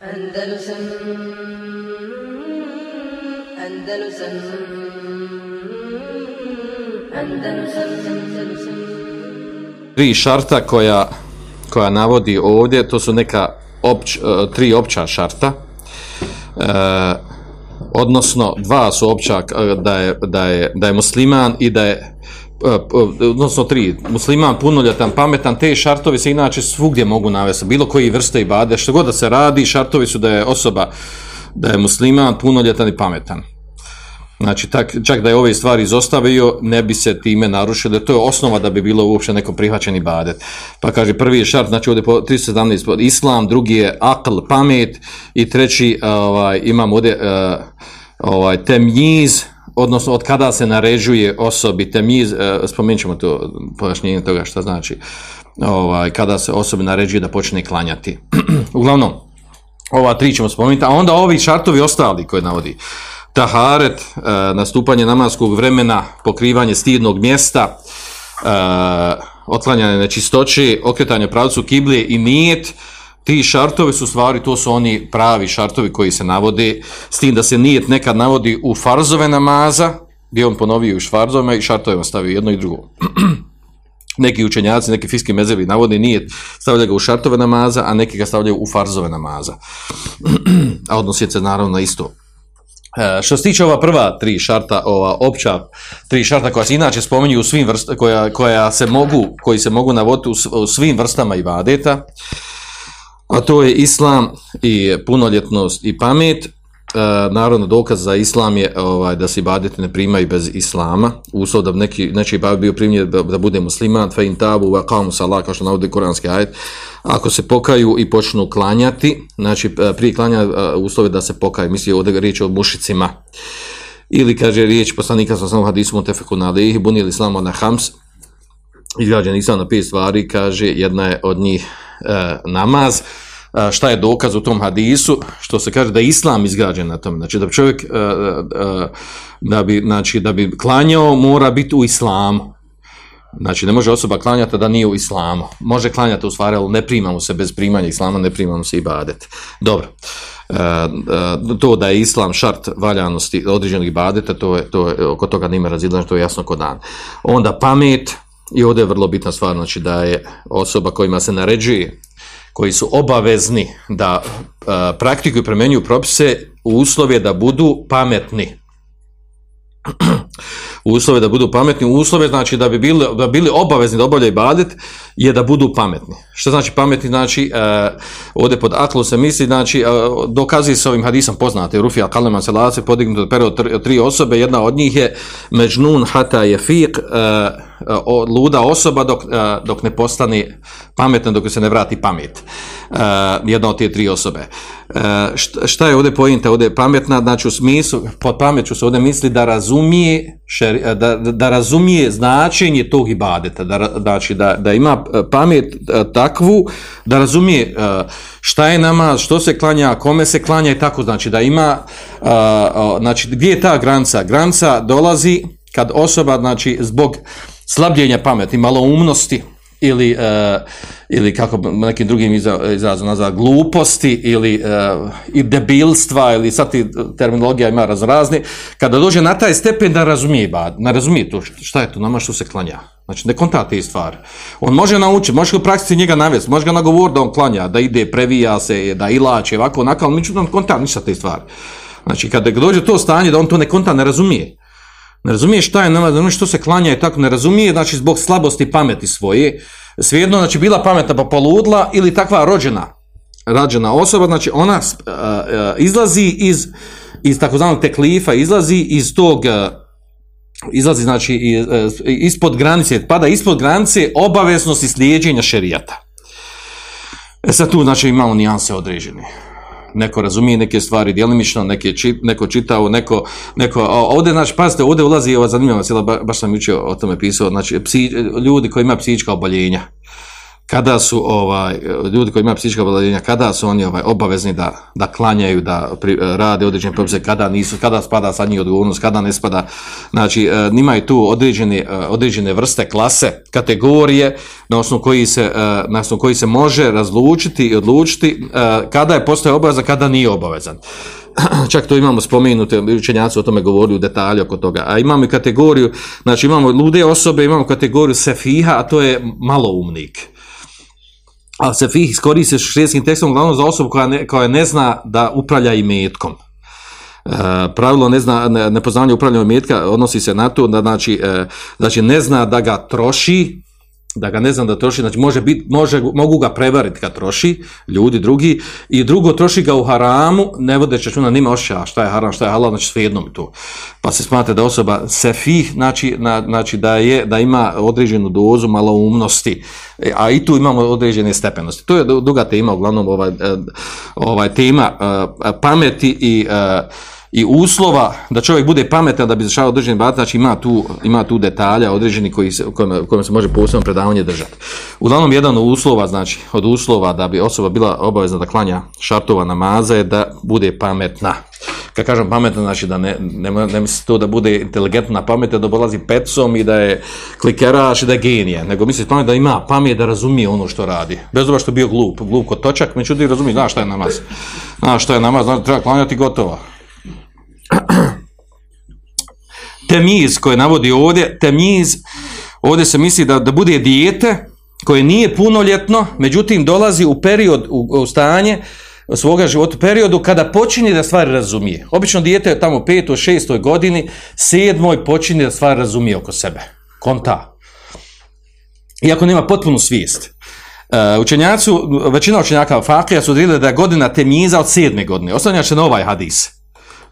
Andalusam Andalusam Andalusam tri šarta koja, koja navodi ovdje, to su neka opć, e, tri opća šarta. E, odnosno, dva su opća e, da je, da je, da je musliman i da je odnosno tri, musliman, punoljetan, pametan, te šartovi se inače svugdje mogu navesti, bilo koji vrste i bade, što god da se radi, šartovi su da je osoba, da je musliman, punoljetan i pametan. Znači, tak, čak da je ove stvari izostavio, ne bi se time narušilo, to je osnova da bi bilo uopće neko prihvaćen ibadet. Pa kaže, prvi je šart, znači ovdje po 317, pod islam, drugi je akl, pamet, i treći, ovaj, imam ovdje uh, ovaj, temjiz, odnosno od kada se naređuje osobi temjiz, uh, spomenut ćemo to, pojašnjenje toga šta znači, ovaj, kada se osobi naređuje da počne klanjati. Uglavnom, ova tri ćemo spomenuti, a onda ovi šartovi ostali koje navodi taharet, e, nastupanje namaskog vremena, pokrivanje stidnog mjesta, e, otklanjanje nečistoće, okretanje pravcu kiblije i nijet, ti šartovi su stvari, to su oni pravi šartovi koji se navode, s tim da se nijet nekad navodi u farzove namaza, gdje on ponovio u farzovima i šartovima stavio jedno i drugo. neki učenjaci, neki fiski mezevi navode nijet, stavljaju ga u šartove namaza, a neki ga stavljaju u farzove namaza. a odnosi se naravno na isto. E, što se tiče ova prva tri šarta, ova opća tri šarta koja se inače spominju u svim vrstama, koja, koja se mogu, koji se mogu navoditi u, svim vrstama ibadeta, a to je islam i punoljetnost i pamet, e, naravno dokaz za islam je ovaj, da se ibadeti ne primaju bez islama, uslov da neki, neći ibadet bio primjer da, da bude musliman, fe in tabu, wa salah, kao što navodi kuranski ajet, ako se pokaju i počnu klanjati, znači e, prije klanja e, uslove da se pokaju, misli ovdje riječ o mušicima, ili kaže riječ poslanika sa samom hadisu mutefeku na alihi, bunili islamo na hams, izgrađen islam na pet stvari, kaže jedna je od njih e, namaz, a, šta je dokaz u tom hadisu, što se kaže da je islam izgrađen na tom, znači da bi čovjek, a, a, da bi, znači da bi klanjao, mora biti u islamu, Znači, ne može osoba klanjati da nije u islamu. Može klanjati u stvari, ali ne primamo se bez primanja islama, ne primamo se i badet. Dobro. E, e, to da je islam šart valjanosti određenog ibadeta, to je, to je, oko toga nime razilaž, to je jasno kod dan. Onda pamet, i ovdje je vrlo bitna stvar, znači da je osoba kojima se naređuje, koji su obavezni da e, praktikuju i premenjuju propise, uslov je da budu pametni uslove da budu pametni, uslove znači da bi bili, da bili obavezni da obavljaju ibadet je da budu pametni. Što znači pametni? Znači, uh, ovdje pod aklu se misli, znači, uh, dokazuje se ovim hadisom poznate, Rufija Kalema Selase, podignuto od period tri, tri osobe, jedna od njih je Međnun Hata je Fiq, uh, luda osoba dok, uh, dok ne postane pametna, dok se ne vrati pamet. Uh, jedna od te tri osobe. Uh, šta, je ovdje pojenta? Ovdje je pametna, znači u smislu, pod pameću se ovdje misli da razumije, šeri, da, da razumije značenje tog ibadeta, da, znači da, da ima pamet takvu, da razumije šta je namaz, što se klanja, kome se klanja i tako, znači da ima, znači gdje je ta granca? Granca dolazi kad osoba, znači zbog slabljenja pameti, maloumnosti, ili, uh, ili kako nekim drugim izrazom nazva, gluposti ili uh, i debilstva ili sad ti terminologija ima razrazni, kada dođe na taj stepen da razumije, ne razumije to, šta je to, nama što se klanja. Znači, ne konta te stvari. On može naučiti, može u praksi njega navesti, može ga nagovor da on klanja, da ide, previja se, da ilače, ovako, onako, ali mi on konta ništa te stvari. Znači, kada dođe to stanje da on to ne konta, ne razumije ne razumije šta je namaz, ono što se klanja i tako ne razumije, znači zbog slabosti pameti svoje, svejedno, znači bila pametna pa poludla ili takva rođena, rađena osoba, znači ona uh, izlazi iz, iz takozvanog teklifa, izlazi iz tog, uh, izlazi znači iz, uh, ispod granice, pada ispod granice obaveznosti slijedjenja šerijata. E sad tu znači imamo nijanse određene neko razumije neke stvari djelimično, neke čit, neko čitao, neko, neko ovdje, znači, pazite, ovdje ulazi ova zanimljiva cijela, ba, baš sam jučer o tome pisao, znači, psi, ljudi koji imaju psihička oboljenja, kada su ovaj ljudi koji imaju psihička oboljenja kada su oni ovaj obavezni da, da klanjaju da pri, rade određene propise kada nisu kada spada sa njih odgovornost kada ne spada. Znači e, imaju tu određene, e, određene vrste klase kategorije na osnovu koji se e, na osnovu koji se može razlučiti i odlučiti kada je postoje obaveza kada nije obavezan. Čak to imamo spomenute, učenjaci o tome govori u detalju oko toga, a imamo i kategoriju, znači imamo lude osobe, imamo kategoriju sefiha, a to je maloumnik ali se fih koristi šrijeskim tekstom uglavnom za osobu koja ne, koja ne zna da upravlja imetkom. E, pravilo ne zna, ne, nepoznavanje upravljanja imetka odnosi se na to da znači, e, znači ne zna da ga troši, da ga ne znam da troši, znači može bit, može, mogu ga prevariti kad troši, ljudi drugi, i drugo troši ga u haramu, ne vodeći računa nima ošća šta je haram, šta je halal, znači svejedno mi to. Pa se smatra da osoba sefih, znači, na, znači da, je, da ima određenu dozu maloumnosti, e, a i tu imamo određene stepenosti. To je duga tema, uglavnom ovaj, e, ovaj tema e, pameti i i uslova da čovjek bude pametan da bi zašao određeni bat, znači ima tu, ima tu detalja određeni koji se, kojima, kojima se može posebno predavanje držati. Uglavnom, jedan od uslova, znači od uslova da bi osoba bila obavezna da klanja šartova namaza je da bude pametna. Kad kažem pametna, znači da ne, ne, ne misli to da bude inteligentna pamet, da dolazi pecom i da je klikeraš i da je genije, nego misli pamet da ima pamet da razumije ono što radi. Bez obzira što bio glup, glup kod točak, međutim razumije, zna šta je namaz. Zna šta je namaz, zna, treba klanjati gotovo temiz koje navodi ovdje, temiz, ovdje se misli da, da bude dijete koje nije punoljetno, međutim dolazi u period, u, u stanje svoga života, periodu kada počinje da stvari razumije. Obično dijete je tamo petoj, šestoj godini, sedmoj počinje da stvari razumije oko sebe. Konta. Iako nema potpunu svijest. Uh, učenjaci, većina učenjaka Fakija su odredili da je godina temiza od sedme godine. Ostavlja se na ovaj hadis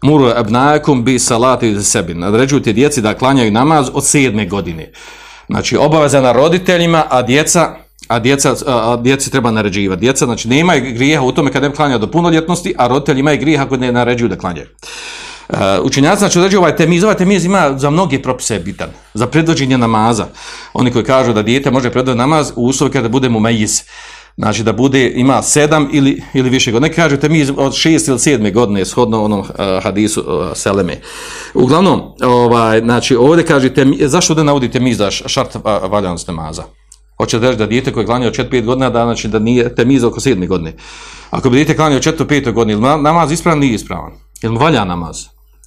muru abnajakum bi salati sebi. Nadređujte djeci da klanjaju namaz od sedme godine. Znači, obaveza na roditeljima, a djeca, a djeca, a djeci treba naređivati. Djeca, znači, nema grijeha u tome kad ne klanja do punoljetnosti, a roditelji imaju grijeha ako ne naređuju da klanjaju. Uh, znači određuju ovaj temiz, ovaj temiz ima za mnoge propise bitan, za predvođenje namaza. Oni koji kažu da dijete može predvođiti namaz u uslovi kada budemo mejiz. Znači da bude, ima sedam ili, ili više godina. Neki kažete mi od šest ili sedme godine, shodno onom uh, hadisu uh, Seleme. Uglavnom, ovaj, znači ovdje kažete, zašto ovdje navodite mi za šart uh, valjanost namaza? Hoće reći da dijete koje klanja od 4-5 godina, da, znači da nije temiz oko 7 godine. Ako bi dijete klanja od 4-5 godina, ili namaz ispravan, nije ispravan. Ili mu valja namaz?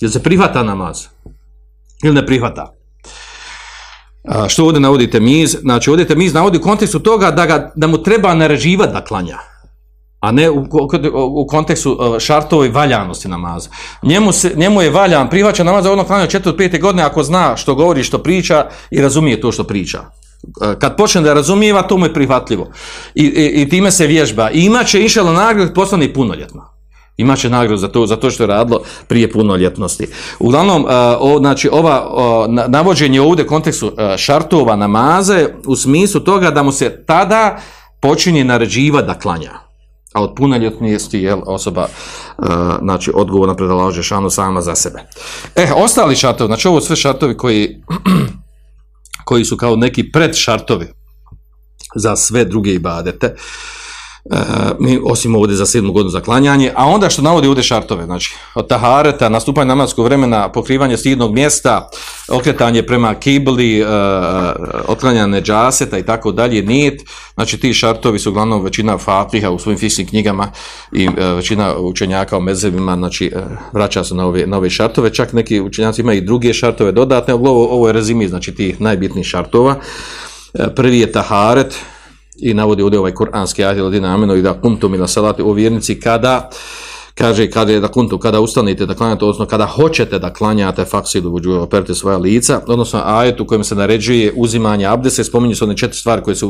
Ili se prihvata namaz? Ili ne prihvata? A, što ovdje navodite miz? Znači, ovdje miz navodi u kontekstu toga da, ga, da mu treba naređivati da klanja, a ne u, u kontekstu šartove valjanosti namaza. Njemu, se, njemu je valjan, prihvaća namaz za ono klanja od 4-5 godine ako zna što govori, što priča i razumije to što priča. Kad počne da razumijeva, to mu je prihvatljivo. I, i, i time se vježba. I imaće išelo nagrad poslani punoljetno imaće nagradu za to, za to što je radilo prije punoljetnosti. Uglavnom, uh, o, znači, ova o, navođenje ovdje u kontekstu uh, šartova namaze u smislu toga da mu se tada počinje naređiva da klanja. A od punoljetnosti je osoba uh, znači, odgovorna predalaže šanu sama za sebe. E, ostali šartovi, znači ovo sve šartovi koji, koji su kao neki predšartovi za sve druge ibadete, mi, osim ovdje za sedmu godinu zaklanjanje, a onda što navodi ovdje šartove, znači od tahareta, nastupanje namadskog vremena, pokrivanje stidnog mjesta, okretanje prema kibli, uh, otklanjanje džaseta i tako dalje, nijet, znači ti šartovi su uglavnom većina fatiha u svojim fiksnim knjigama i većina učenjaka u mezevima, znači vraća se na ove, šartove, čak neki učenjaci imaju i druge šartove dodatne, ovo, ovo je rezimi, znači tih najbitnijih šartova. Prvi je taharet, i navodi ovdje ovaj kuranski ajet ili ameno i da kuntum ila salati u vjernici kada kaže kada je da kuntu kada ustanete da klanjate odnosno kada hoćete da klanjate faksidu uđu operite svoja lica odnosno ajet u kojem se naređuje uzimanje abdese spominju se one četiri stvari koje se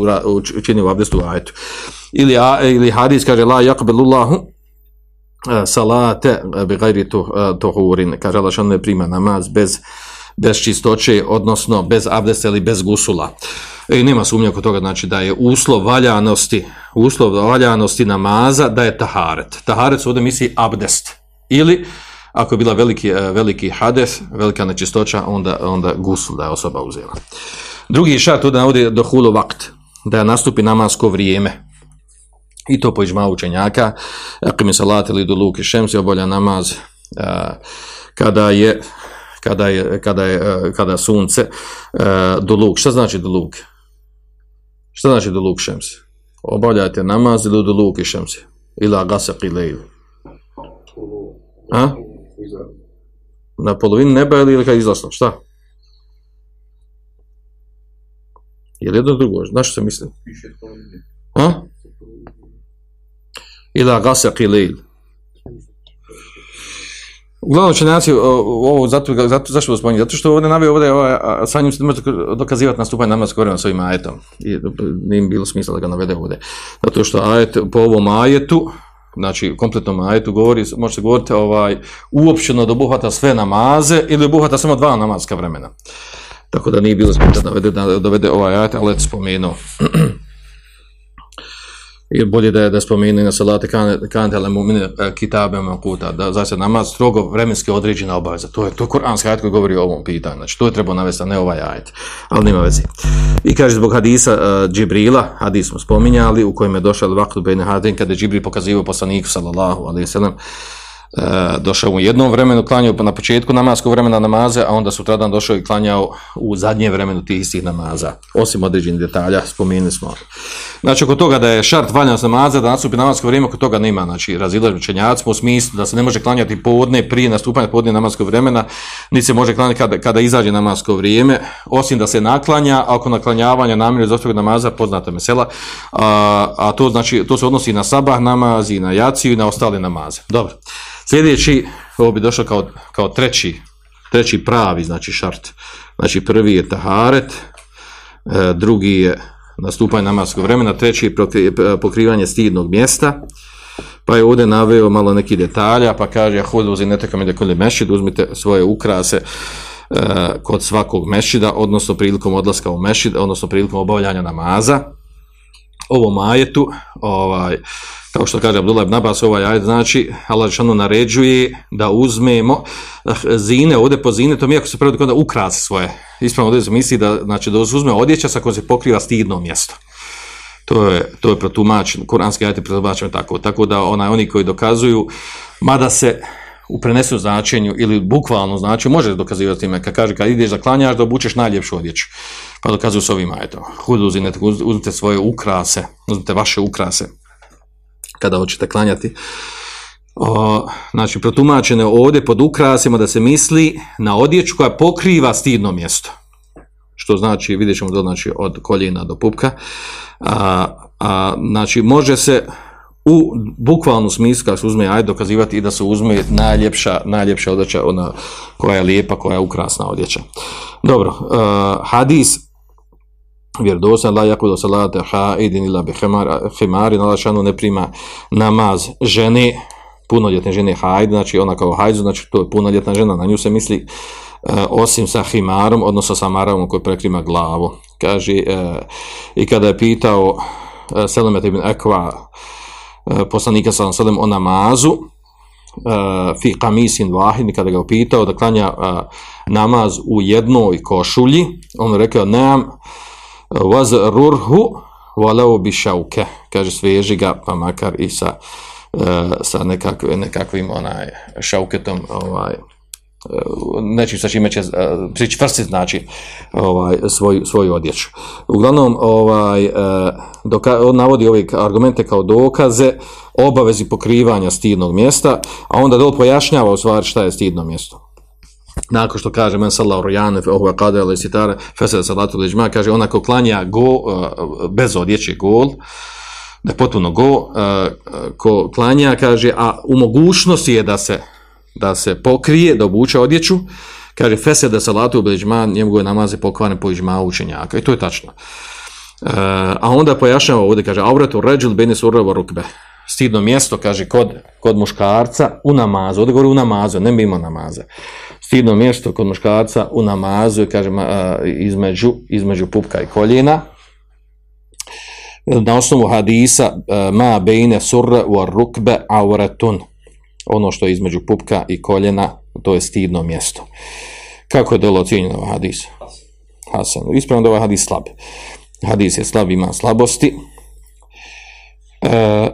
učinio u abdestu u ajetu ili, ili hadis kaže la yakbelullahu salate bi gajri tohurin kaže Allah ne prima namaz bez bez čistoće, odnosno bez abdesta ili bez gusula. I e, nema sumnja kod toga, znači da je uslov valjanosti, uslov valjanosti namaza da je taharet. Taharet su ovdje misli abdest. Ili, ako je bila veliki, e, veliki hades, velika nečistoća, onda, onda gusul da je osoba uzela. Drugi šart ovdje navodi do hulu vakt. da nastupi namasko vrijeme. I to po ižma učenjaka, ako mi salat ili do luke šemsi obolja namaz, a, kada je kada je, kada je, kada sunce do luk. Šta znači do luk? Šta znači do luk? Obavljajte namaz ili do luke šemsi? Ila gasak ili A? Na polovini neba ili kad izlasno? Šta? Je li jedno drugo? Znaš što se misli? A? Ila gasak ili Uglavnom učenjaci ovo zato, zato zašto spominje? Zato što ovdje navio ovdje ovaj, sa njim se ne može dokazivati nastupanje namaskog vremena svojim ajetom. I nije bilo smisla da ga navede ovdje. Zato što ajet, po ovom ajetu, znači kompletnom ajetu govori, može se govoriti ovaj, uopšteno da obuhvata sve namaze ili obuhvata samo dva namaska vremena. Tako da nije bilo smisla da dovede, da dovede ovaj ajet, ali je spomenuo. I bolje da je da spomenu na salate kante ale mu'mine kitabe makuta, da se namaz strogo vremenski određena obaveza. To je to kuranski ajet koji govori o ovom pitanju. Znači to je treba navesti, ne ovaj ajet. Ali nema veze. I kaže zbog hadisa uh, Džibrila, hadis smo spominjali, u kojem je došao vaktu bejne hadin, kada je Džibril pokazivao poslaniku sallallahu alaihi sallam, e, došao u jednom vremenu, klanjao na početku namaskog vremena namaze, a onda sutradan došao i klanjao u zadnje vremenu tih istih namaza. Osim određenih detalja, spomenuli smo. Znači, oko toga da je šart valjanost namaza, da nastupi namasko vrijeme, oko toga nema, znači, razilažu čenjacima u smislu da se ne može klanjati podne prije nastupanja podne namaskog vremena, niti se može klanjati kada, kada izađe namasko vrijeme, osim da se naklanja, a oko naklanjavanja namjere za namaza, poznate mesela, a, a to znači, to se odnosi na sabah namaz i na jaciju i na ostale namaze. Dobro. Sljedeći, ovo bi došlo kao, kao treći, treći pravi, znači šart. Znači prvi je taharet, e, drugi je nastupanje namaskog vremena, treći je pokrivanje stidnog mjesta, pa je ovdje naveo malo neki detalja, pa kaže, hudu uzi netekam koli mešid, uzmite svoje ukrase uh, kod svakog mešida, odnosno prilikom odlaska u mešid, odnosno prilikom obavljanja namaza. Ovo majetu, ovaj, kao što kaže Abdullah ibn Abbas, ovaj ajet znači, Allah naređuje da uzmemo eh, zine, ovdje po zine, to mi ako se prvo da ukrasi svoje. Ispravno ovdje se misli da, znači, da uzme odjeća sa kojom se pokriva stidno mjesto. To je, to je protumačen, kuranski ajet je protumačen tako. Tako da onaj, oni koji dokazuju, mada se u prenesu značenju ili bukvalno značenju, može dokazivati time, kad kaže, kad ideš da klanjaš, da obučeš najljepšu odjeću. Pa dokazuju s ovim ajetom. Huduzine, uzmite svoje ukrase, uzmite vaše ukrase, kada hoćete klanjati. O, znači, protumačene ovdje pod ukrasima da se misli na odjeću koja pokriva stidno mjesto. Što znači, vidjet ćemo to znači, od koljena do pupka. A, a, znači, može se u bukvalnu smislu, kada se uzme aj dokazivati i da se uzme najljepša, najljepša odjeća, ona koja je lijepa, koja je ukrasna odjeća. Dobro, uh, hadis vjerodosan la yakudu salata haidin ila bi khimari na šanu ne prima namaz žene punoljetne žene haid znači ona kao hajzu znači to je punoljetna žena na nju se misli uh, osim sa himarom odnosno sa maravom koji prekrima glavu kaže uh, i kada je pitao uh, Selamet ibn Ekva uh, poslanika sallam sallam o namazu uh, fi kamisin vahid kada ga upitao da klanja uh, namaz u jednoj košulji on rekao nemam vaz rurhu walau bi šauke kaže sveži ga pa makar i sa sa nekakve, nekakvim onaj šauketom ovaj nečim sa čime će uh, pričvrstiti znači ovaj svoj svoj odjeću. Uglavnom ovaj uh, doka, on navodi ove argumente kao dokaze obavezi pokrivanja stidnog mjesta, a onda dol pojašnjava u stvari šta je stidno mjesto nakon što kaže men sallahu rujane ohu akade ali sitare fesele salatu liđma kaže ona ko klanja go uh, bez odjeće gol da je potpuno go ko klanja kaže a u mogućnosti je da se da se pokrije da obuče odjeću. Kaže fesele salatu liđma njemu je namaze pokvane po iđma učenjaka. I to je tačno. Uh, a onda pojašnjava ovdje kaže avratu ređul bene surava rukbe. Stidno mjesto kaže kod, kod muškarca u namazu. Ovdje govori u namazu ne mimo namaza. Stidno mjesto kod muškarca u namazu, kažem, između, između pupka i koljena. Na osnovu hadisa, ma bejne surre u rukbe auretun, ono što je između pupka i koljena, to je stidno mjesto. Kako je dolo ocijenjeno ovaj hadis? Hasan. Ispravno da ovaj hadis slab. hadis je slab, ima slabosti. E,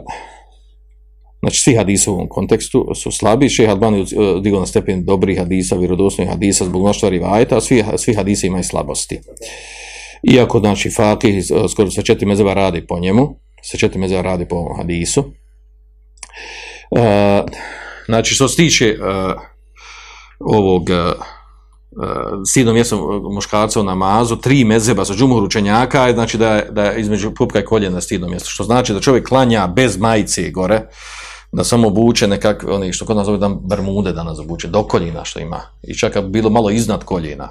znači, svi hadisi u ovom kontekstu su slabi. Šeha Albani digao na stepen dobrih hadisa, vjerodostojnih hadisa zbog mnoštva rivajeta, a svi, svi hadisi imaju slabosti. Iako, znači, Fakih skoro sa četiri mezeva radi po njemu, sa četiri mezeva radi po ovom hadisu. E, znači, što se tiče e, ovog sidom mjestom muškarca u namazu, tri mezeba sa džumhur učenjaka, znači da je, da je između pupka i koljena stidno mjesto, što znači da čovjek klanja bez majice gore, da samo obuče nekakve, oni što kod nas zove da bermude danas obuče, do koljena što ima, i čak bi bilo malo iznad koljena,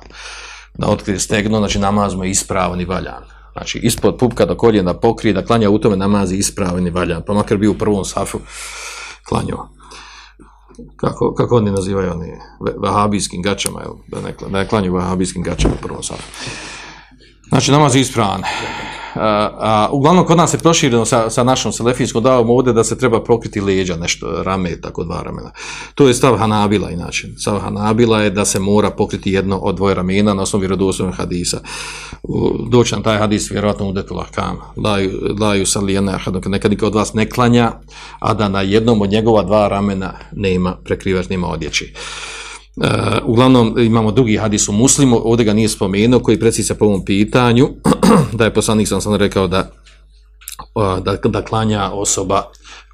da otkrije stegno, znači namaz mu je ispravan i valjan. Znači, ispod pupka do koljena pokrije, da klanja u tome namazi ispravan i valjan, pa makar bi u prvom safu klanjao kako, kako oni nazivaju oni vahabijskim gačama, jel? da ne, ne klanju vahabijskim gačama u prvom satu. Znači, namaz ispravan. A, uglavnom, kod nas je prošireno sa, sa našom selefijskom davom ovdje da se treba pokriti leđa, nešto, rame, tako dva ramena. To je stav Hanabila, inače. Stav Hanabila je da se mora pokriti jedno od dvoje ramena na osnovu vjerodostojnog hadisa. Doći nam taj hadis, vjerojatno u kam. Laju, laju salijena, nekad niko od vas ne klanja, a da na jednom od njegova dva ramena nema prekrivač, nema odjeći. Uh, uglavnom imamo drugi hadis u muslimu, ovdje ga nije spomenuo, koji precisa po ovom pitanju, da je poslanik sam sam rekao da, uh, da, da klanja osoba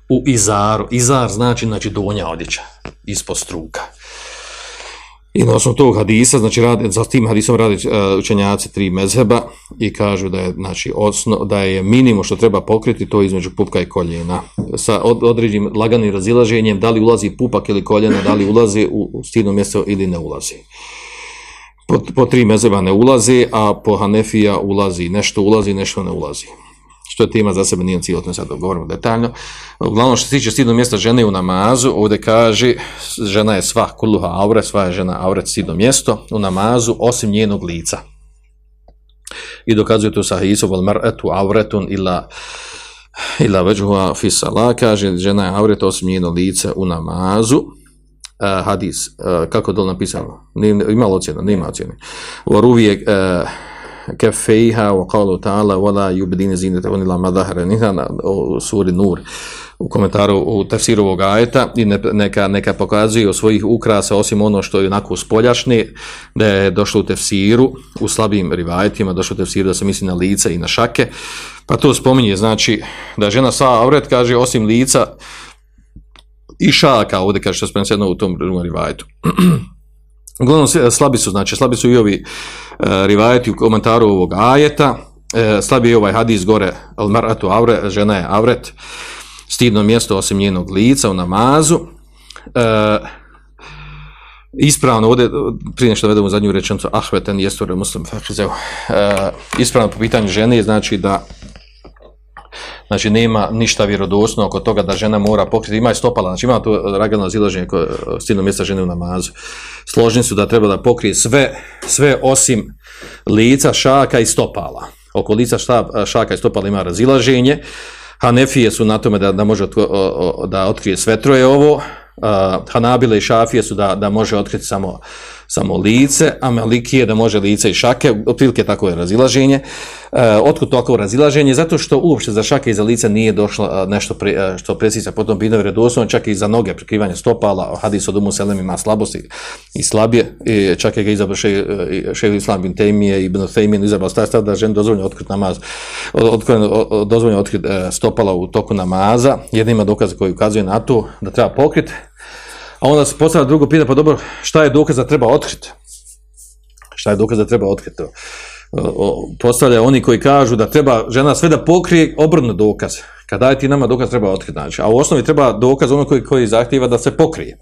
u izaru. Izar znači, znači donja odjeća, ispod struka. I na osnovu tog hadisa, znači radi, za tim hadisom radi uh, učenjaci tri mezheba i kažu da je, znači, osno, da je minimum što treba pokriti to između pupka i koljena. Sa od, određenim laganim razilaženjem da li ulazi pupak ili koljena, da li ulazi u, stidno mjesto ili ne ulazi. Po, po tri mezheba ne ulazi, a po Hanefija ulazi, nešto ulazi, nešto ne ulazi što je tema za sebe, nije cijelo, sad govorimo detaljno. Uglavnom što se tiče stidnog mjesta žene u namazu, ovdje kaže, žena je sva kuluha aure, sva je žena aure stidno mjesto u namazu, osim njenog lica. I dokazuje to sa hisu, vol mar etu auretun ila ila veđuha fisala, kaže, žena je auret osim njeno lice u namazu. Uh, hadis, uh, kako dol napisano, ima li ocjena, nima ocjena. U Aruvije, uh, kefejha wa qalu ta'ala wala yubdina zinatahunna illa ma dhahara minha u suri Nur u komentaru u tafsiru ovog ajeta i ne, neka, neka pokazuje o svojih ukrasa osim ono što je onako spoljašnje da je došlo u tefsiru u slabim rivajetima došlo u tefsiru da se misli na lice i na šake. Pa to spominje znači da žena sa avret kaže osim lica i šaka ovdje kaže što jedno u tom drugom rivajetu Uglavnom, slabi su, znači, slabi su i ovi uh, u komentaru ovog ajeta, uh, slabi je ovaj hadis gore, al maratu avre, žena je avret, stidno mjesto osim njenog lica u namazu. Uh, ispravno, ovdje, prije nešto vedemo zadnju rečenicu, ahveten jestore muslim ispravno po pitanju žene, znači da znači nema ništa vjerodostojno oko toga da žena mora pokriti, ima je stopala, znači ima to ragano zilaženje koje stilno mjesta žene u namazu. Složni su da treba da pokrije sve, sve osim lica, šaka i stopala. Oko lica šta, šaka i stopala ima razilaženje. Hanefije su na tome da, da može otko, da otkrije sve troje ovo. Hanabile i Šafije su da, da može otkriti samo samo lice, a Malikije da može lice i šake, otprilike tako je razilaženje. E, otkud tako razilaženje? Zato što uopšte za šake i za lice nije došlo e, nešto pre, e, što precisa potom pitanje vjerodostojno, čak i za noge prikrivanje stopala, hadis od umu selem ima slabosti i slabije, i čak je ga izabrao še, še Islam bin i Ibn Tejmije izabrao stav stav da žen dozvoljeno otkriti namaz, dozvoljeno otkriti stopala u toku namaza. Jedna ima dokaze koji ukazuje na to da treba pokriti, A onda se postavlja drugo pitanje, pa dobro, šta je dokaz da treba otkriti? Šta je dokaz da treba otkriti? Postavlja oni koji kažu da treba žena sve da pokrije obrnu dokaz. Kad daje ti nama dokaz treba otkriti. Znači, a u osnovi treba dokaz ono koji, koji zahtjeva da se pokrije.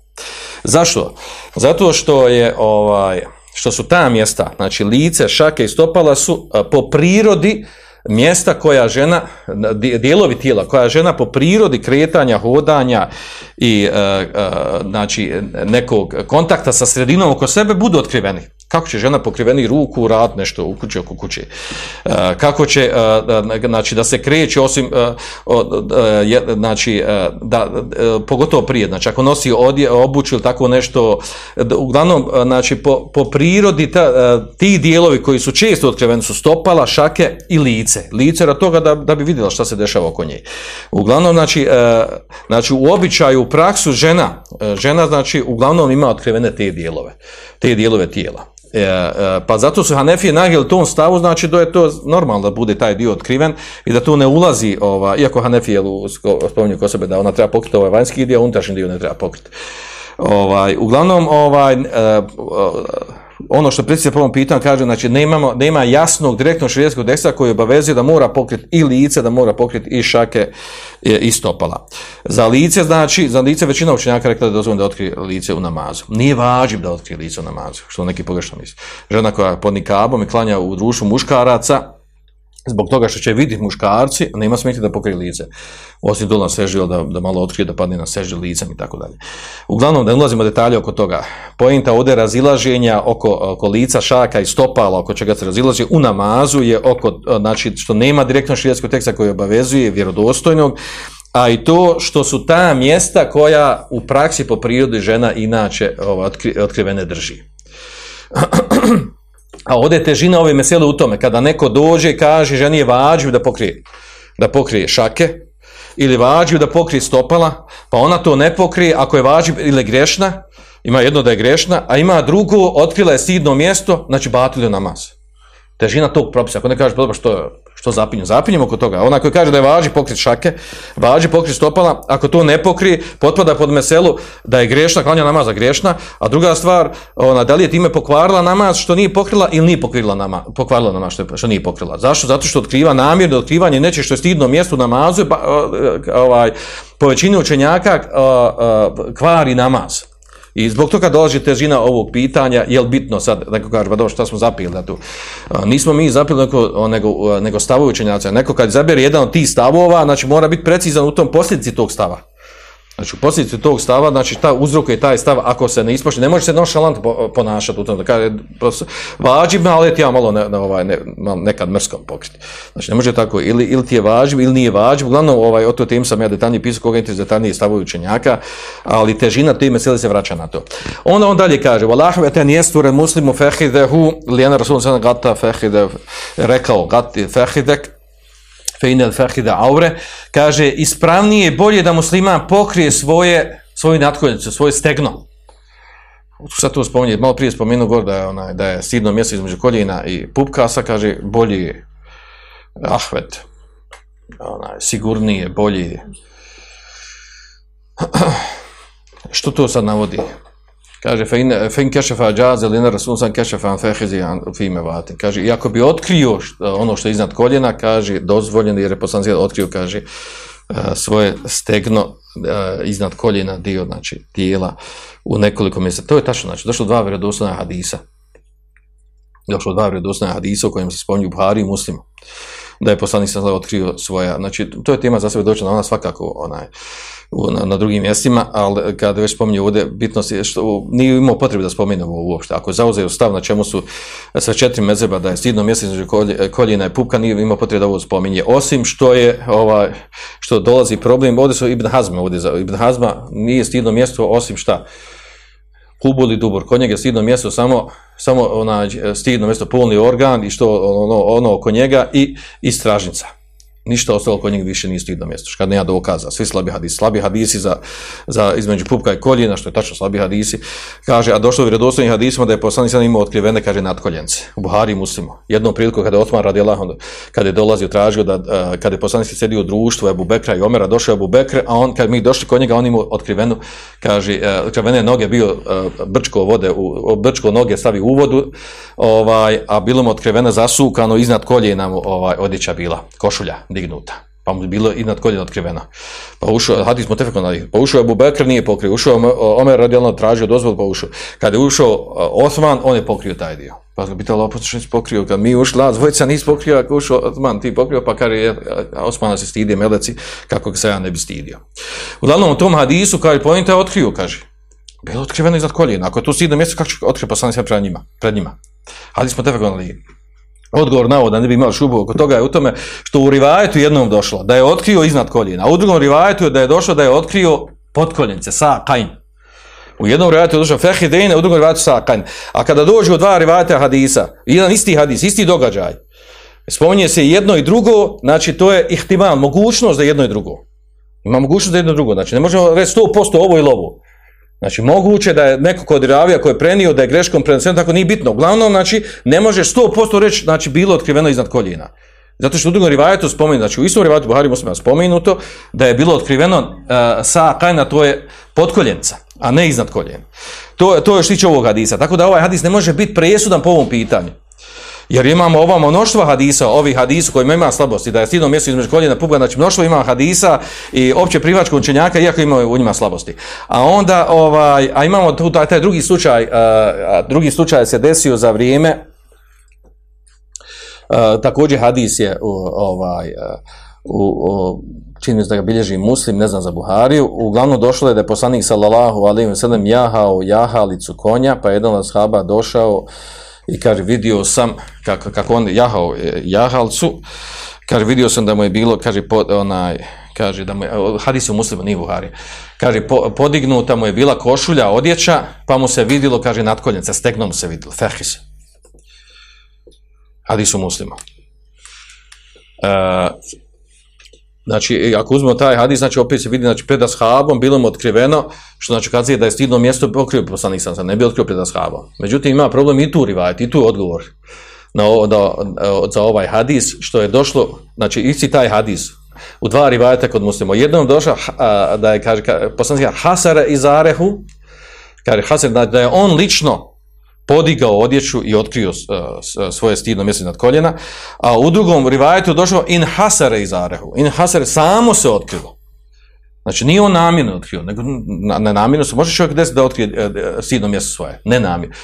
Zašto? Zato što je ovaj što su ta mjesta, znači lice, šake i stopala su po prirodi mjesta koja žena, dijelovi tijela, koja žena po prirodi kretanja, hodanja i e, e, znači nekog kontakta sa sredinom oko sebe budu otkriveni. Kako će žena pokriveni ruku rad nešto u kući oko kuće? E, kako će, e, da, znači, da se kreće osim, e, znači, da, pogotovo prije, znači, ako nosi odje, obuću ili tako nešto, uglavnom, znači, po, po prirodi ta, ti dijelovi koji su često otkriveni su stopala, šake i lice. Lice rad toga da, da bi vidjela šta se dešava oko nje. Uglavnom, znači, znači, u običaju, u praksu žena, žena, znači, uglavnom ima otkrivene te dijelove, te dijelove tijela. E, e, pa zato su Hanefije nagijeli tom stavu, znači da je to normalno da bude taj dio otkriven i da tu ne ulazi, ova, iako Hanefije spominju ko sebe da ona treba pokriti ovaj vanjski dio, unutrašnji dio ne treba pokriti. Ovaj, uglavnom, ovaj, e, ono što predsjednik prvom pitanju kaže, znači nemamo, nema jasnog direktnog širijetskog teksta koji obavezuje da mora pokriti i lice, da mora pokriti i šake i stopala. Za lice, znači, za lice većina učenjaka rekla da je dozvoljeno da otkrije lice u namazu. Nije važiv da otkrije lice u namazu, što neki pogrešno misli. Žena koja pod nikabom i klanja u društvu muškaraca, zbog toga što će vidjeti muškarci, nema smetnje da pokrije lice. Osim dole na seždi, da, da malo otkrije, da padne na seždi licem i tako dalje. Uglavnom, da ulazimo detalje oko toga. Pojenta ovdje razilaženja oko, oko lica, šaka i stopala, oko čega se razilaže u namazu je oko, znači, što nema direktno širijetskog teksta koji obavezuje vjerodostojnog, a i to što su ta mjesta koja u praksi po prirodi žena inače ova, otkrivene drži. A ovdje je težina ove mesele u tome, kada neko dođe i kaže ženi je vađiv da pokrije, da pokrije šake, ili vađiv da pokrije stopala, pa ona to ne pokrije, ako je vađiv ili grešna, ima jedno da je grešna, a ima drugo, otkrila je stidno mjesto, znači batili namaz. Težina tog propisa, ako ne kaže, pa što što zapinju? Zapinjemo oko toga. Ona koji kaže da je važi pokrit šake, važi pokrit stopala, ako to ne pokrije, potpada pod meselu da je grešna, klanja namaz za grešna, a druga stvar, ona, da li je time pokvarila namaz što nije pokrila ili nije pokrila nama, pokvarila namaz što, što nije pokrila. Zašto? Zato što otkriva namjerno otkrivanje neće što je stidno mjesto namazu, pa, ovaj, po većini učenjaka kvari namaz. I zbog toga dolazi težina ovog pitanja, je li bitno sad, neko kaže, pa dobro, šta smo zapili da tu? nismo mi zapili neko, nego, nego stavovi učenjaca. Neko kad zabere jedan od tih stavova, znači mora biti precizan u tom posljedici tog stava. Znači, u posljedici tog stava, znači, ta uzrokuje taj stav, ako se ne ispoštuje, ne može se nonšalant ponašati u tom, da kaže, vađib, ali ti ja malo ne, ovaj, ne, nekad mrskom pokriti. Znači, ne može tako, ili, ili ti je vađib, ili nije vađib, uglavnom, ovaj, o to tim sam ja detaljnije pisao, koga interesuje detaljnije stavovi učenjaka, ali težina te mesele se vraća na to. Onda on dalje kaže, Wallahu eten jesture muslimu fehidehu, lijena rasulun sada gata fehide, rekao, gati fehidek, fejnel fahida aure, kaže ispravnije je bolje da musliman pokrije svoje, svoju natkoljnicu, svoje stegno. Sad to spominje, malo prije spomenuo gor da je, onaj, da je sidno mjesto između koljena i pupkasa, kaže bolji je ahvet, onaj, sigurnije, bolji Što to sad navodi? Kaže, fein kešefa džaze li ne rasul sam kešefa fehizi fime vati. Kaže, i ako bi otkrio ono što je iznad koljena, kaže, dozvoljeno, jer je poslanci otkrio, kaže, e, svoje stegno e, iznad koljena dio, znači, tijela u nekoliko mjesta. To je tačno, znači, došlo dva vjerodostojna hadisa. Došlo dva vjerodostojna hadisa u kojem se spominju Buhari i Muslimu da je poslanik sam otkrio svoja, znači to je tema za sebe doći na ona svakako onaj, na, na, drugim mjestima, ali kada već spominje ovdje, bitnost je što nije imao potrebe da spomene ovo uopšte. Ako zauzeo stav na čemu su sa četiri mezeba da je stidno mjesto između koljena i pupka, nije imao potrebe da ovo spominje. Osim što je ovaj, što dolazi problem, ovdje su Ibn Hazma, ovdje za Ibn Hazma nije stidno mjesto osim šta kubuli dubor, kod njega je stidno mjesto samo, samo ona, stidno mjesto polni organ i što ono, ono oko njega i, i stražnica ništa ostalo kod njega više nije stidno mjesto, kad nema dokaza, svi slabi hadisi, slabi hadisi za, za između pupka i koljena, što je tačno slabi hadisi, kaže, a došlo u vjerodostojnim hadisima da je poslanik sada imao otkrivene, kaže, natkoljence, u Buhari Muslimu. Jednom priliku kada je Otman radi Allah, kada je dolazio, tražio da, kada je poslanik sedio u društvu Ebu Bekra i Omera, došao Ebu Bekr, a on, kad mi došli kod njega, on imao otkrivenu, kaže, otkrivene noge bio brčko vode, u, brčko noge stavi u vodu, ovaj, a bilo mu otkrivene zasukano iznad koljena ovaj, odjeća bila, košulja, dignuta. Pa mu je bilo i nad koljena otkrivena. Pa ušao, hadis mu tefekon pa ušao Abu Bekr, nije pokrio. Ušao Omer radijalno tražio dozvol, pa ušao. Kada je ušao Osman, on je pokrio taj dio. Pa ga pitalo, opet što nisi pokrio? Kad mi ušli, dvojica nisi pokrio, ako ušao Osman, ti pokrio, pa kada je Osmana se stidije meleci, kako se ja ne bi stidio. Uglavnom, u tom hadisu, kaže, pojenta je otkrio, kaže. Bilo otkriveno iznad koljena. Ako je tu stidno mjesto, kako će otkriti poslanik sa pred njima? Pred njima. Ali smo tebe gonali. Odgovor na da ne bi imali šubu oko toga je u tome što u rivajetu jednom došlo da je otkrio iznad koljena, a u drugom rivajetu je da je došlo da je otkrio pod koljence, sa kajn. U jednom rivajetu je došlo fehidejne, u drugom rivajetu sa kajn. A kada dođu dva rivajeta hadisa, jedan isti hadis, isti događaj, spominje se jedno i drugo, znači to je ihtimal, mogućnost da jedno i drugo. Ima mogućnost da jedno i drugo, znači ne možemo reći 100% ovo ili ovo. Znači, moguće da je neko kod ravija koji je prenio da je greškom preneseno, tako nije bitno. Uglavnom, znači, ne može 100% reći, znači, bilo otkriveno iznad koljena. Zato što u drugom rivajetu spomenuto, znači u istom rivajetu Buhari muslima spomenuto da je bilo otkriveno uh, sa kajna, to je podkoljenca, a ne iznad koljena. To, to je što tiče ovog hadisa. Tako da ovaj hadis ne može biti presudan po ovom pitanju. Jer imamo ova mnoštva hadisa, ovih hadisa kojima ima slabosti, da je stidno mjesto između koljena puga, znači mnoštvo ima hadisa i opće privačko učenjaka, iako ima u njima slabosti. A onda, ovaj, a imamo tu taj, taj drugi slučaj, a, drugi slučaj se desio za vrijeme, a, također hadis je u, ovaj, u, u čini da ga bilježi muslim, ne znam za Buhariju, uglavnom došlo je da je poslanik sallallahu alaihi wa sallam jahao jahalicu konja, pa jedan od shaba došao i kaže vidio sam kako, kako on jahao jahalcu. Kaže vidio sam da mu je bilo kaže po, onaj kaže da mu je, hadis u muslimu nije Buhari. Kaže po, podignuta mu je bila košulja odjeća pa mu se vidilo kaže natkoljenca stegno mu se vidilo fehis. Hadis u muslimu uh, Znači, ako uzmemo taj hadis, znači opet se vidi, znači, pred ashabom bilo mu otkriveno, što znači kad da je stidno mjesto otkrio poslanik sam, ne bi otkrio pred ashabom. Međutim, ima problem i tu rivajet, i tu odgovor na, na, za ovaj hadis, što je došlo, znači, isti taj hadis, u dva rivajeta kod muslima. Jednom došao da je, kaže, poslanik Hasara iz Arehu, kaže Hasar, da je on lično podigao odjeću i otkrio uh, svoje stidno mjesto nad koljena, a u drugom rivajetu došao in hasare iz arehu. In hasare samo se otkrilo. Znači nije on namjerno otkrio, nego ne namjerno se, može čovjek desiti da otkrije e, e, stidno mjesto svoje, ne namjerno.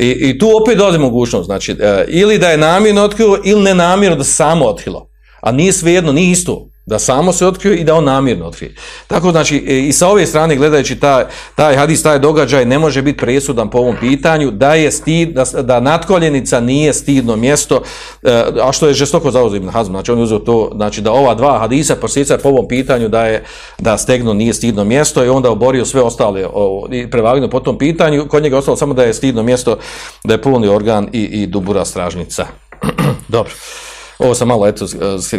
I, I tu opet dolazi mogućnost, znači ili da je namjerno otkrilo ili ne namjerno da se samo otkrilo. A nije svejedno, nije isto da samo se otkrije i da on namjerno otkrije. Tako znači i sa ove strane gledajući taj, taj hadis, taj događaj ne može biti presudan po ovom pitanju da je stid, da, da natkoljenica nije stidno mjesto, e, a što je žestoko zauzio Ibn Hazm, znači on je uzeo to, znači da ova dva hadisa posjeca po ovom pitanju da je da stegno nije stidno mjesto i onda oborio sve ostale i prevagno po tom pitanju, kod njega ostalo samo da je stidno mjesto, da je pulni organ i, i dubura stražnica. Dobro. Ovo sam malo, eto,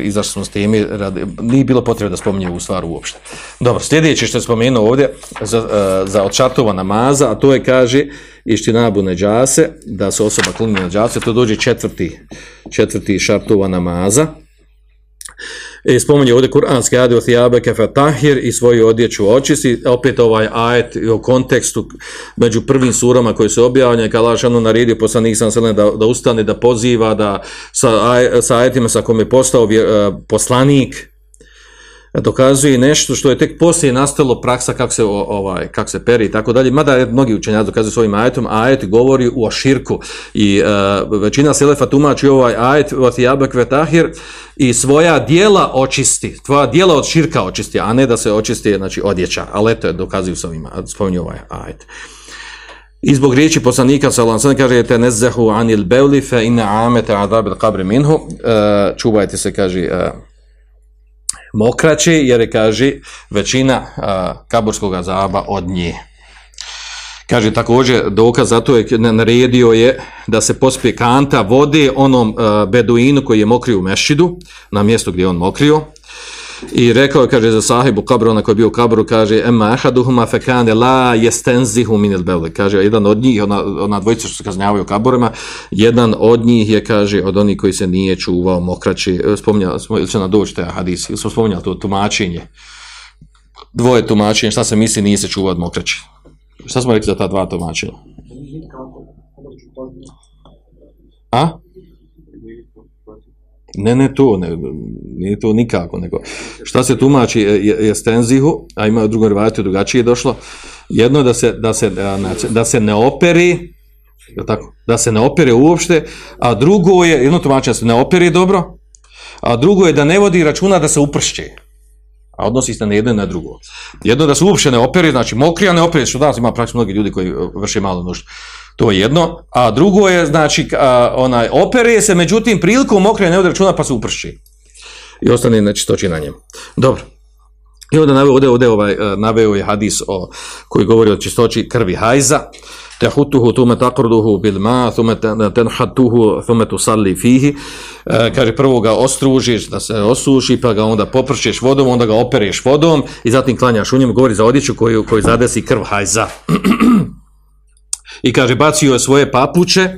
izašli smo s temi, nije bilo potrebe da spominje u stvar uopšte. Dobro, sljedeće što je spomenuo ovdje za, e, za odšatova namaza, a to je, kaže, nabu neđase, da se osoba klini neđase, to dođe četvrti, četvrti šartova namaza. E, spominje ovdje kuranski adi o thijabeke fatahir i svoju odjeću očisti, opet ovaj ajet u kontekstu među prvim surama koji se objavljaju, kada Allah šanu naredio poslanik sam da, da ustane, da poziva, da sa, aj, sa ajetima sa kome je postao vje, uh, poslanik, dokazuje nešto što je tek poslije nastalo praksa kako se ovaj kako se peri i tako dalje mada mnogi učenjaci dokazuju svojim ajetom a ajet govori o širku i uh, većina selefa tumači ovaj ajet vat jabak vetahir i svoja dijela očisti tvoja dijela od širka očisti a ne da se očisti znači odjeća. Ali eto dokazuju sa ovima spominju ovaj ajet. I zbog riječi poslanika sallallahu kaže te nezahu anil bawli fa inna amata adab al qabr minhu uh, čuvajte se kaže uh, mokraće, jer je, kaže, većina a, kaburskog azaba od nje. Kaže, također, dokaz zato je naredio je da se pospije kanta vode onom beduinu koji je mokrio u mešidu, na mjestu gdje on mokrio, I rekao je, kaže, za sahibu kabru, onaj koji je bio u kabru, kaže, ema ahaduhuma fekane la jestenzihu minil bevle. Kaže, jedan od njih, ona, ona dvojica što se kaznjavaju u kaburima, jedan od njih je, kaže, od onih koji se nije čuvao mokraći. Spominjali smo, ili će nam doći te hadisi, ili smo spominjali to tumačenje. Dvoje tumačenje, šta se misli, nije se čuvao od mokraći. Šta smo rekli za ta dva tumačenja? A? Ne, ne to, ne, nije to nikako, nego šta se tumači je, stenzihu, a ima u drugom rivajatu drugačije došlo, jedno je da se, da se, da se ne operi, je tako, da se ne opere uopšte, a drugo je, jedno tumačenje se ne operi dobro, a drugo je da ne vodi računa da se upršće. a odnosi se na jedno na drugo. Jedno je da se uopće ne opere, znači mokri, a ne opere, što danas ima praktično mnogi ljudi koji e, vrše malo nuždu. To je jedno. A drugo je, znači, a, onaj, opere se, međutim, prilikom mokre ne računa pa se uprši. I ostane nečistoći na njemu. Dobro. I onda naveo, ovdje, ovdje ovaj, e, naveo je hadis o, koji govori o čistoći krvi hajza. Tehutuhu tume takruduhu bil ma, tume tenhatuhu, tume tu salli fihi. E, kaže, prvo ga ostružiš da se osuši, pa ga onda popršiš vodom, onda ga opereš vodom i zatim klanjaš u njemu. Govori za odjeću koju, koju zadesi krv hajza. I kaže, bacio je svoje papuče,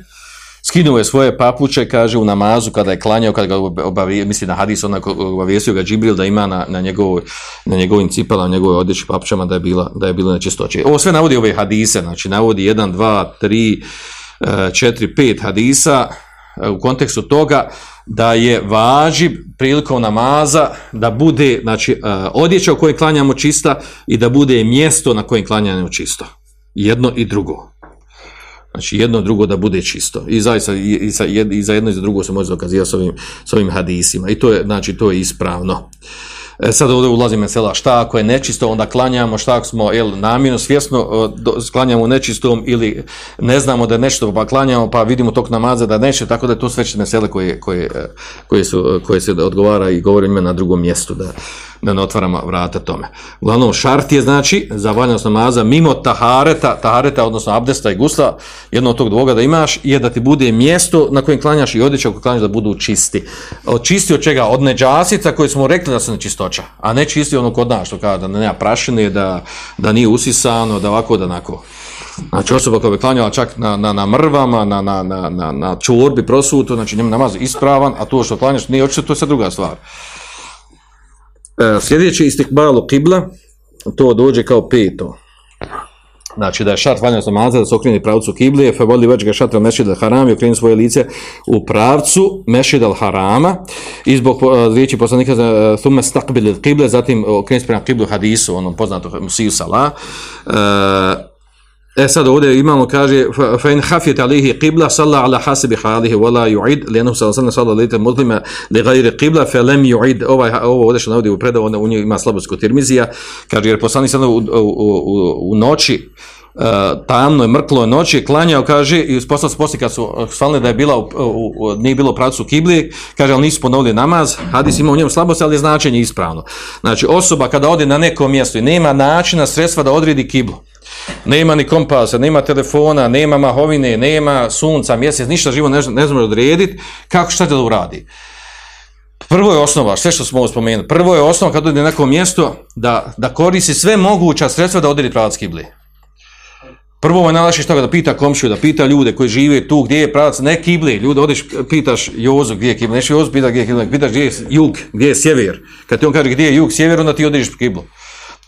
skinuo je svoje papuče, kaže, u namazu, kada je klanjao, kada ga obavio, misli na hadis, onako obavijestio ga Džibril da ima na, na, njegovoj, na njegovim cipala, na njegovoj odjeći papučama da je bila, da je bilo nečistoće. Ovo sve navodi ove hadise, znači navodi 1, 2, 3, 4, 5 hadisa e, u kontekstu toga da je važi prilikom namaza da bude znači, e, odjeća u kojoj klanjamo čista i da bude mjesto na kojem klanjamo čisto. Jedno i drugo. Znači jedno drugo da bude čisto. I, zaista, i, za, i za jedno i za drugo se može dokazivati s ovim, s ovim hadisima. I to je, znači, to je ispravno. E, sad ovdje ulazi mesela šta ako je nečisto, onda klanjamo, šta ako smo jel, namjerno, svjesno do, klanjamo nečistom ili ne znamo da je nešto pa klanjamo pa vidimo tog namaza da neće, tako da je to sve mesele koje, koje, koje, su, koje se odgovara i govori njima na drugom mjestu da, da ne otvaramo vrata tome. Uglavnom, šart je znači za valjanost namaza mimo tahareta, tahareta odnosno abdesta i gusla, jedno od tog dvoga da imaš je da ti bude mjesto na kojem klanjaš i odjeća koje klanjaš da budu čisti. Čisti od čega? Od neđasica koje smo rekli da se nečistoća, a ne čisti ono kod nas što kada da nema prašine, da, da nije usisano, da ovako, da onako. Znači osoba koja bi klanjala čak na, na, na mrvama, na, na, na, na, na čorbi prosutu, znači njemu namaz ispravan, a to što klanjaš nije očito, to je sad druga stvar. E, sljedeći istikbalu kibla, to dođe kao peto. Znači da je šart valjanost namaza da se okrene pravcu kiblije, fa voli već ga šatra mešid al haram i okrene svoje lice u pravcu mešid al harama i zbog uh, riječi poslanika za uh, thumme stakbil kible, zatim okrene prema kiblu hadisu, onom poznatom Musiju Salah, uh, E sad ovdje imamo, kaže, hafjet alihi qibla, salla ala hasibi halihi, wala yu'id, lijenu sa sallam salla lite muslima li gajri qibla, fe lem yu'id, ovaj, ovo ovdje što navodi u predavu, u njoj ima slabost tirmizija, kaže, jer poslani sada u, u, u, u noći, Uh, tamno je mrklo noći je klanjao kaže i posle posle kad su shvalili da je bila u, u, u, nije bilo pravcu kibli kaže al nisu ponovili namaz. Hadis ima u njemu slabost ali je značenje ispravno. Znači osoba kada ode na neko mjesto i nema načina sredstva da odredi kiblu nema ni kompasa, nema telefona, nema mahovine, nema sunca, mjesec, ništa živo ne, ne znamo odrediti, kako šta da uradi? Prvo je osnova, sve što smo spomenuli, prvo je osnova kad ode na neko mjesto da, da koristi sve moguća sredstva da odredi pravac kibli. Prvo je najlašiš toga da pita komšiju, da pita ljude koji žive tu, gdje je pravac, ne kibli, ljude odeš, pitaš Jozu gdje je kibli, neš Jozu pita gdje je kibli, pitaš gdje je jug, gdje je sjever. Kad ti on kaže gdje je jug, sjever, onda ti odeš kiblu.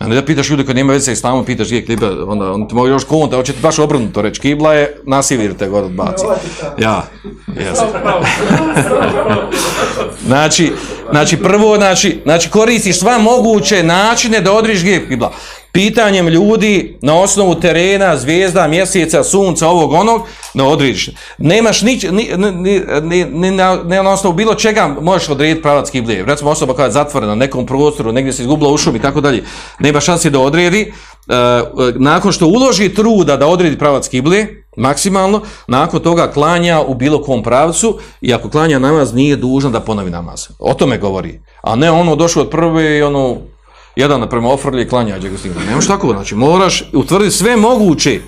A ne da pitaš ljude koji nema veze sa islamom, pitaš gdje je kibla, onda on ti može još konta, hoće ti baš obrnuto reći, kibla je, nasivirite god odbaci. Ja, jes. znači, znači, prvo, znači, znači, koristiš sva moguće načine da odriš gdje je kibla pitanjem ljudi na osnovu terena, zvijezda, mjeseca, sunca, ovog onog, na odrediš. Nemaš nič, ni, ni, ni, ni, na, ne na osnovu bilo čega možeš odrediti pravac kiblije. Recimo osoba koja je zatvorena na nekom prostoru, negdje se izgubila u šumi i tako dalje, nema šansi da odredi. E, nakon što uloži truda da odredi pravac kiblije, maksimalno, nakon toga klanja u bilo kom pravcu i ako klanja namaz nije dužan da ponovi namaz. O tome govori. A ne ono došlo od prve i ono jedan naprema ofrlje i klanja. Nemaš tako, znači moraš utvrditi sve moguće,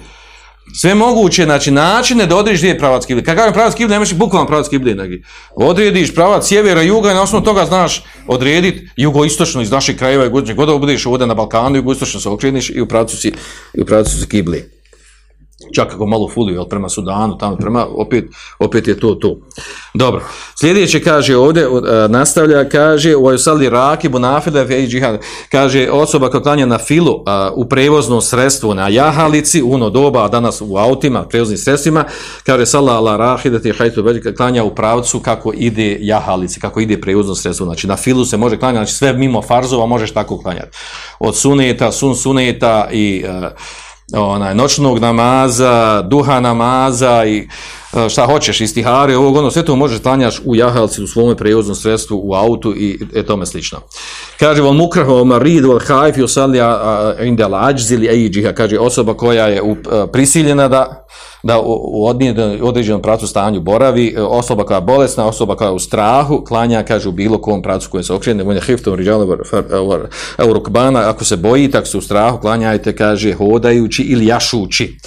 sve moguće, znači načine da odrediš gdje je pravac kibli. Kad kažem pravac kibli, nemaš bukvalno pravac kibli, nego odrediš pravac sjevera, juga i na osnovu toga znaš odrediti jugoistočno iz naših krajeva i gdje god budeš ovdje na Balkanu, jugoistočno se okreniš i u pravcu si, i u pravcu si kibli čak ako malo fulio, ali prema Sudanu, tamo prema, opet, opet je to to. Dobro, sljedeće kaže ovdje, uh, nastavlja, kaže, u ajusali raki, bunafile, džihad, kaže, osoba koja klanja na filu uh, u prevoznom sredstvu na jahalici, uno doba, a danas u autima, prevoznim sredstvima, kaže, sala ala rahidati, hajtu, klanja u pravcu kako ide jahalici, kako ide prevozno sredstvo, znači na filu se može klanjati, znači sve mimo farzova možeš tako klanjati. Od suneta, sun suneta i uh, onaj, noćnog namaza, duha namaza i šta hoćeš, istihare, ovog ono, sve to možeš klanjaš u jahalci, u svome prevoznom sredstvu, u autu i e, tome slično. Kaže, vol mukrah, vol marid, vol hajf, osalja, indel ađzili, ejđiha, kaže, osoba koja je e, prisiljena da, da u određenom pravcu stanju boravi, e, osoba koja je bolesna, osoba koja je u strahu, klanja, kaže, u bilo kom pravcu koje se okrene, on je hiftom eurokbana, ako se boji, tako se u strahu, klanjajte, kaže, hodajući ili jašući.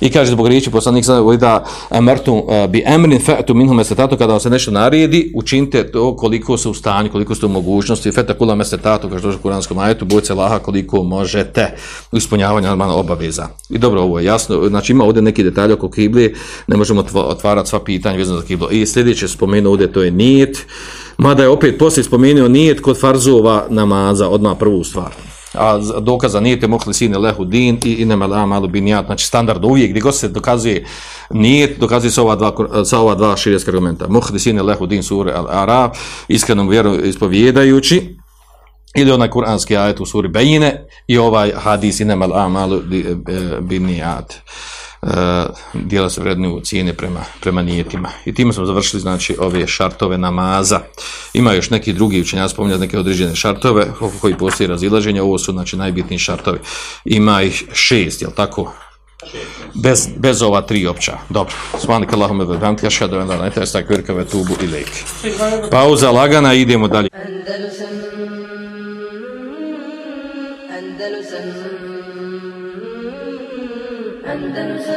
I kaže zbog riječi poslanik sada da amartu bi emrin fa'tu minhum mesetatu kada vam se nešto naredi, učinite to koliko ste u stanju, koliko ste u mogućnosti, feta kula mesetatu, kaže došlo u kuranskom ajetu, bojte Laha koliko možete u ispunjavanju obaveza. I dobro, ovo je jasno, znači ima ovdje neki detalj oko kiblije, ne možemo otva- otvarati sva pitanja vezano za kiblu. I sljedeće spomenuo ovdje to je nijet, mada je opet poslije spomenuo nijet kod farzova namaza, odmah prvu stvar a dokaza nijete muhli sine lehu din i inema la malu binijat, znači standard uvijek gdje god se dokazuje nijet, dokazuje se ova dva, sa ova dva širijska argumenta. Muhli sine lehu din sure al ara, iskrenom vjeru ispovjedajući, ili onaj kuranski ajet u suri Bejine i ovaj hadis inema la malu di- e, binijat. Uh, dijela se vrednuju cijene prema, prema nijetima. I time smo završili znači ove šartove namaza. Ima još neki drugi učenjaci spominjati neke određene šartove oko koji postoji razilaženje. Ovo su znači najbitniji šartovi. Ima ih šest, jel tako? Bez, bez ova tri opća. Dobro. Svanik Allahume ve bihamdika, ašhadu an la ilaha illa ente, estakfiruke ve tubu ilejk. Pauza lagana, idemo dalje. Andalusam Andalusam Andalusam